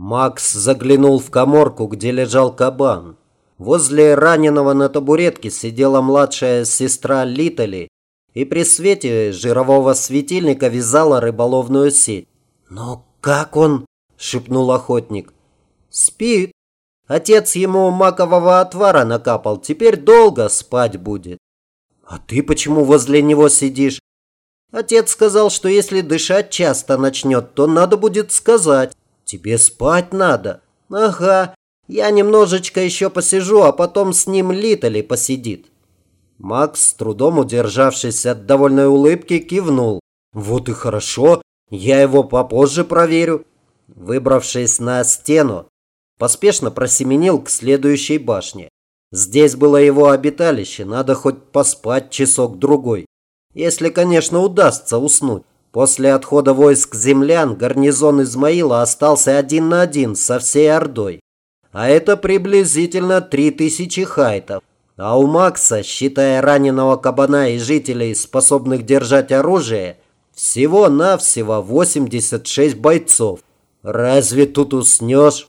Макс заглянул в коморку, где лежал кабан. Возле раненого на табуретке сидела младшая сестра Литали и при свете жирового светильника вязала рыболовную сеть. «Но как он?» – шепнул охотник. «Спит. Отец ему макового отвара накапал, теперь долго спать будет». «А ты почему возле него сидишь?» Отец сказал, что если дышать часто начнет, то надо будет сказать. Тебе спать надо. Ага, я немножечко еще посижу, а потом с ним Литали посидит. Макс, с трудом удержавшись от довольной улыбки, кивнул. Вот и хорошо, я его попозже проверю. Выбравшись на стену, поспешно просеменил к следующей башне. Здесь было его обиталище, надо хоть поспать часок-другой. Если, конечно, удастся уснуть. После отхода войск землян гарнизон Измаила остался один на один со всей Ордой. А это приблизительно 3000 хайтов. А у Макса, считая раненого кабана и жителей, способных держать оружие, всего-навсего 86 бойцов. Разве тут уснешь?